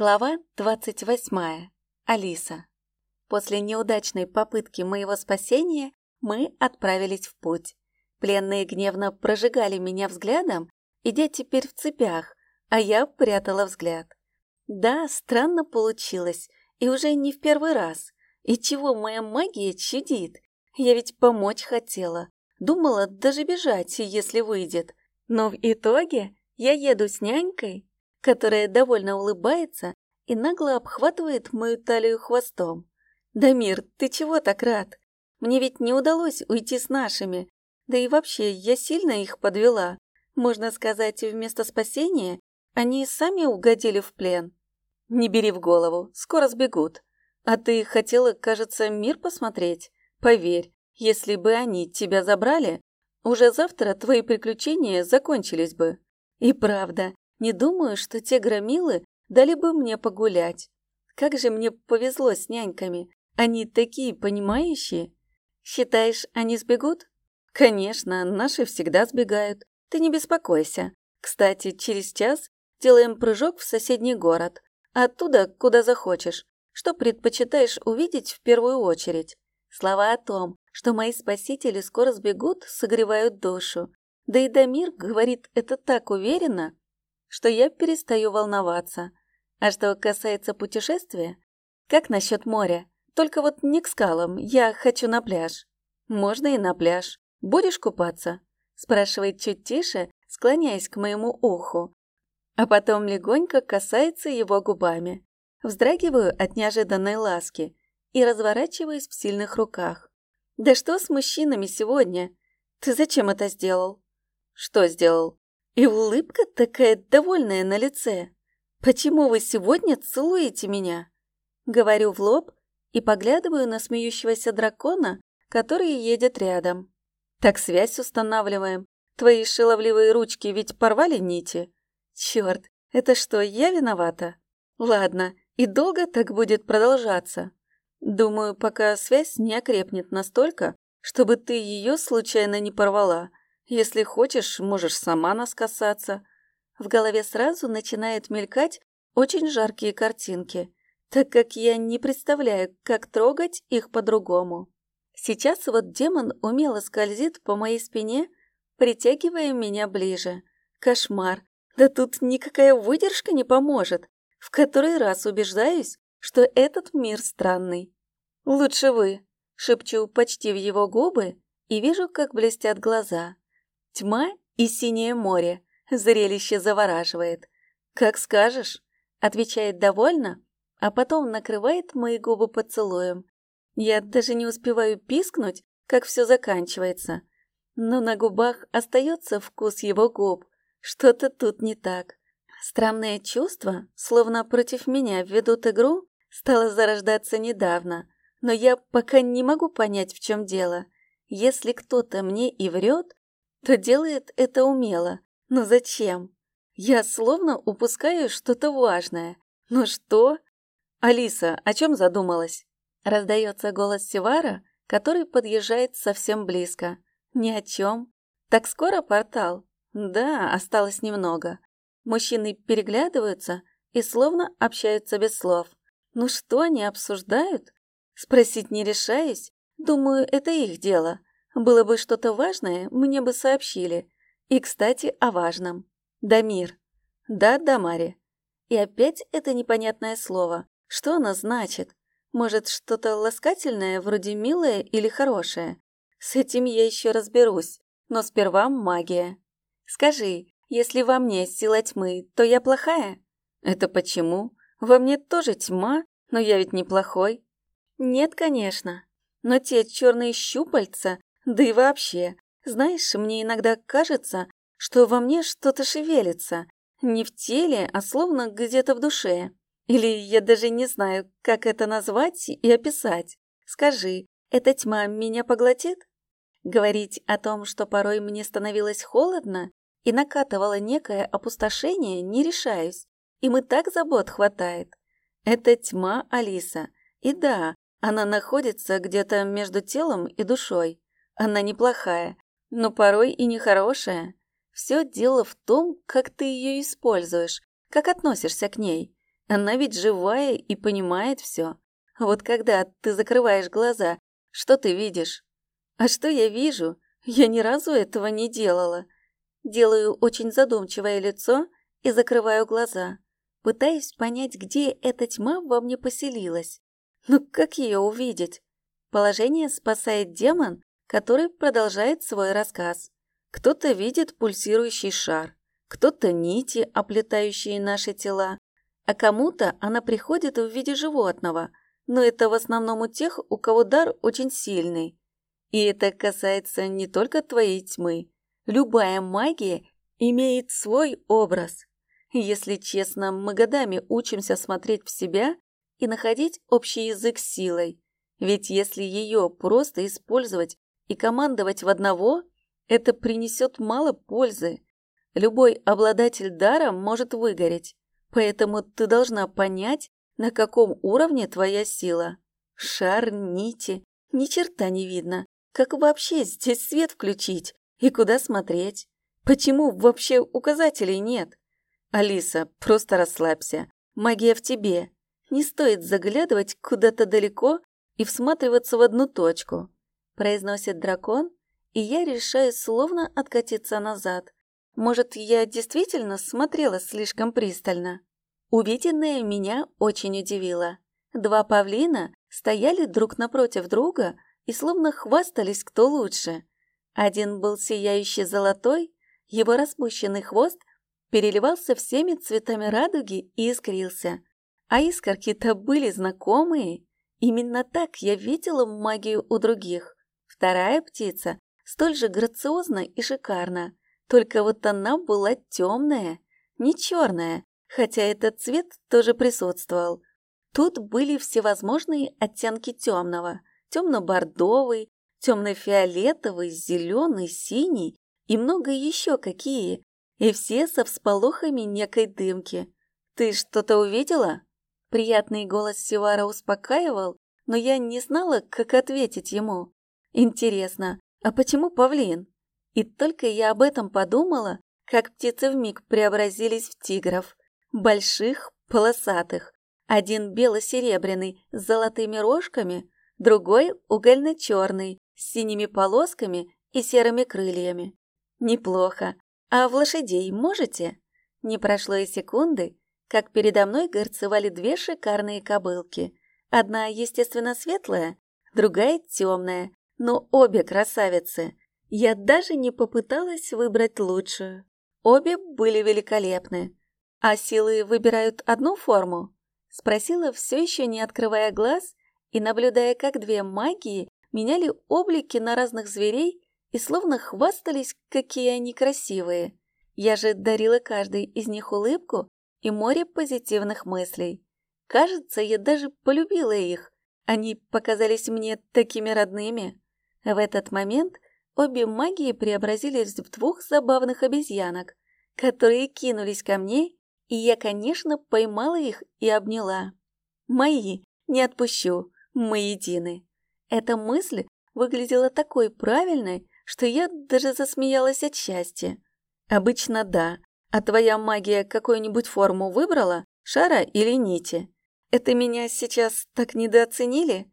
Глава 28. Алиса. После неудачной попытки моего спасения мы отправились в путь. Пленные гневно прожигали меня взглядом, идя теперь в цепях, а я прятала взгляд. Да, странно получилось, и уже не в первый раз. И чего моя магия чудит? Я ведь помочь хотела. Думала даже бежать, если выйдет. Но в итоге я еду с нянькой, которая довольно улыбается и нагло обхватывает мою талию хвостом. «Дамир, ты чего так рад? Мне ведь не удалось уйти с нашими. Да и вообще, я сильно их подвела. Можно сказать, вместо спасения они сами угодили в плен. Не бери в голову, скоро сбегут. А ты хотела, кажется, мир посмотреть? Поверь, если бы они тебя забрали, уже завтра твои приключения закончились бы. И правда, не думаю, что те громилы дали бы мне погулять. Как же мне повезло с няньками. Они такие понимающие. Считаешь, они сбегут? Конечно, наши всегда сбегают. Ты не беспокойся. Кстати, через час делаем прыжок в соседний город. Оттуда, куда захочешь. Что предпочитаешь увидеть в первую очередь? Слова о том, что мои спасители скоро сбегут, согревают душу. Да и Дамир говорит это так уверенно, что я перестаю волноваться. А что касается путешествия, как насчет моря? Только вот не к скалам, я хочу на пляж. Можно и на пляж. Будешь купаться? Спрашивает чуть тише, склоняясь к моему уху. А потом легонько касается его губами. Вздрагиваю от неожиданной ласки и разворачиваюсь в сильных руках. Да что с мужчинами сегодня? Ты зачем это сделал? Что сделал? И улыбка такая довольная на лице. «Почему вы сегодня целуете меня?» Говорю в лоб и поглядываю на смеющегося дракона, который едет рядом. «Так связь устанавливаем. Твои шаловливые ручки ведь порвали нити?» «Черт, это что, я виновата?» «Ладно, и долго так будет продолжаться?» «Думаю, пока связь не окрепнет настолько, чтобы ты ее случайно не порвала, если хочешь, можешь сама нас касаться. В голове сразу начинает мелькать очень жаркие картинки, так как я не представляю, как трогать их по-другому. Сейчас вот демон умело скользит по моей спине, притягивая меня ближе. Кошмар. Да тут никакая выдержка не поможет. В который раз убеждаюсь, что этот мир странный. «Лучше вы», — шепчу почти в его губы и вижу, как блестят глаза. Тьма и синее море. Зрелище завораживает. «Как скажешь», — отвечает довольно, а потом накрывает мои губы поцелуем. Я даже не успеваю пискнуть, как все заканчивается. Но на губах остается вкус его губ. Что-то тут не так. Странное чувство, словно против меня ведут игру, стало зарождаться недавно. Но я пока не могу понять, в чем дело. Если кто-то мне и врет, то делает это умело. Но зачем? Я словно упускаю что-то важное. Но что? Алиса, о чем задумалась? Раздается голос Севара, который подъезжает совсем близко. Ни о чем. Так скоро портал? Да, осталось немного. Мужчины переглядываются и словно общаются без слов. Ну что они обсуждают? Спросить не решаюсь. Думаю, это их дело. Было бы что-то важное, мне бы сообщили. И, кстати, о важном. Дамир. Да, Дамари. И опять это непонятное слово. Что оно значит? Может, что-то ласкательное, вроде милое или хорошее? С этим я еще разберусь. Но сперва магия. Скажи, если во мне сила тьмы, то я плохая? Это почему? Во мне тоже тьма, но я ведь не плохой. Нет, конечно. Но те черные щупальца, да и вообще, знаешь, мне иногда кажется, что во мне что-то шевелится. Не в теле, а словно где-то в душе. Или я даже не знаю, как это назвать и описать. Скажи, эта тьма меня поглотит? Говорить о том, что порой мне становилось холодно и накатывало некое опустошение, не решаюсь. И так забот хватает. Это тьма Алиса. И да, она находится где-то между телом и душой. Она неплохая, но порой и нехорошая. Все дело в том, как ты ее используешь, как относишься к ней. Она ведь живая и понимает все. Вот когда ты закрываешь глаза, что ты видишь? А что я вижу? Я ни разу этого не делала. Делаю очень задумчивое лицо и закрываю глаза. Пытаюсь понять, где эта тьма во мне поселилась. Ну как ее увидеть? Положение спасает демон, который продолжает свой рассказ. Кто-то видит пульсирующий шар, кто-то нити, оплетающие наши тела, а кому-то она приходит в виде животного, но это в основном у тех, у кого дар очень сильный. И это касается не только твоей тьмы. Любая магия имеет свой образ. Если честно, мы годами учимся смотреть в себя и находить общий язык силой. Ведь если ее просто использовать и командовать в одного, это принесет мало пользы. Любой обладатель дара может выгореть, поэтому ты должна понять, на каком уровне твоя сила. Шар, нити, ни черта не видно. Как вообще здесь свет включить и куда смотреть? Почему вообще указателей нет? Алиса, просто расслабься. Магия в тебе. Не стоит заглядывать куда-то далеко и всматриваться в одну точку произносит дракон, и я решаю словно откатиться назад. Может, я действительно смотрела слишком пристально? Увиденное меня очень удивило. Два павлина стояли друг напротив друга и словно хвастались кто лучше. Один был сияющий золотой, его распущенный хвост переливался всеми цветами радуги и искрился. А искорки-то были знакомые. Именно так я видела магию у других. Вторая птица столь же грациозна и шикарна, только вот она была темная, не черная, хотя этот цвет тоже присутствовал. Тут были всевозможные оттенки темного, темно-бордовый, темно-фиолетовый, зеленый, синий и много еще какие, и все со всполохами некой дымки. «Ты что-то увидела?» Приятный голос Сивара успокаивал, но я не знала, как ответить ему. Интересно, а почему павлин? И только я об этом подумала, как птицы вмиг преобразились в тигров. Больших, полосатых. Один бело-серебряный с золотыми рожками, другой угольно-черный с синими полосками и серыми крыльями. Неплохо. А в лошадей можете? Не прошло и секунды, как передо мной горцевали две шикарные кобылки. Одна, естественно, светлая, другая темная, но обе красавицы. Я даже не попыталась выбрать лучшую. Обе были великолепны. А силы выбирают одну форму? Спросила, все еще не открывая глаз и наблюдая, как две магии меняли облики на разных зверей и словно хвастались, какие они красивые. Я же дарила каждой из них улыбку и море позитивных мыслей. Кажется, я даже полюбила их. Они показались мне такими родными. В этот момент обе магии преобразились в двух забавных обезьянок, которые кинулись ко мне, и я, конечно, поймала их и обняла. Мои, не отпущу, мы едины. Эта мысль выглядела такой правильной, что я даже засмеялась от счастья. Обычно да, а твоя магия какую-нибудь форму выбрала, шара или нити? Это меня сейчас так недооценили?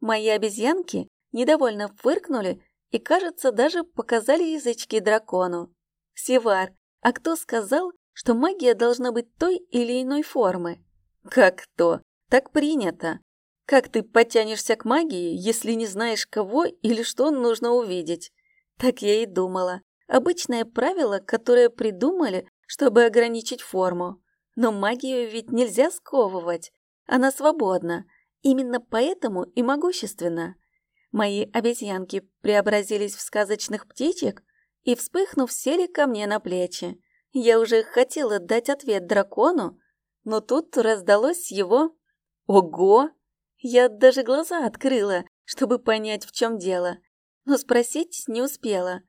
Мои обезьянки недовольно фыркнули и, кажется, даже показали язычки дракону. «Севар, а кто сказал, что магия должна быть той или иной формы?» «Как то? Так принято. Как ты потянешься к магии, если не знаешь, кого или что нужно увидеть?» Так я и думала. Обычное правило, которое придумали, чтобы ограничить форму. Но магию ведь нельзя сковывать. Она свободна. Именно поэтому и могущественна. Мои обезьянки преобразились в сказочных птичек и, вспыхнув, сели ко мне на плечи. Я уже хотела дать ответ дракону, но тут раздалось его «Ого!». Я даже глаза открыла, чтобы понять, в чем дело, но спросить не успела,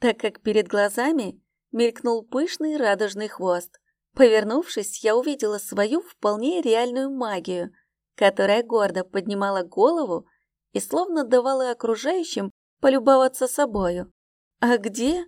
так как перед глазами мелькнул пышный радужный хвост. Повернувшись, я увидела свою вполне реальную магию, которая гордо поднимала голову и словно давала окружающим полюбоваться собою. А где?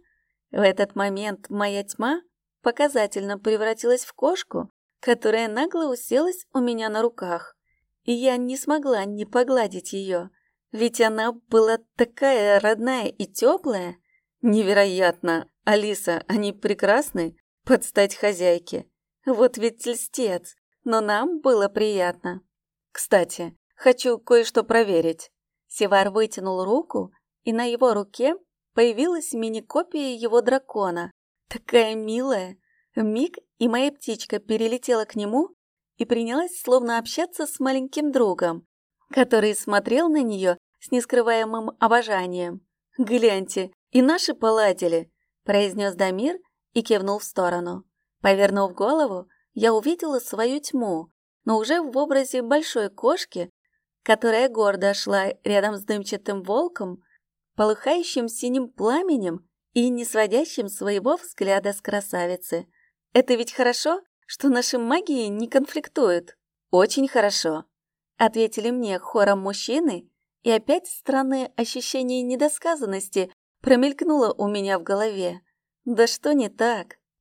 В этот момент моя тьма показательно превратилась в кошку, которая нагло уселась у меня на руках. И я не смогла не погладить ее, ведь она была такая родная и теплая. Невероятно! Алиса, они прекрасны под стать хозяйке. Вот ведь льстец, но нам было приятно. Кстати, хочу кое-что проверить. Севар вытянул руку, и на его руке появилась мини-копия его дракона. Такая милая. Миг, и моя птичка перелетела к нему и принялась словно общаться с маленьким другом, который смотрел на нее с нескрываемым обожанием. «Гляньте, и наши поладили», – произнес Дамир и кивнул в сторону. Повернув голову, я увидела свою тьму, но уже в образе большой кошки, которая гордо шла рядом с дымчатым волком, полыхающим синим пламенем и не сводящим своего взгляда с красавицы. Это ведь хорошо, что наши магии не конфликтуют. Очень хорошо, ответили мне хором мужчины, и опять странное ощущение недосказанности промелькнуло у меня в голове. Да что не так?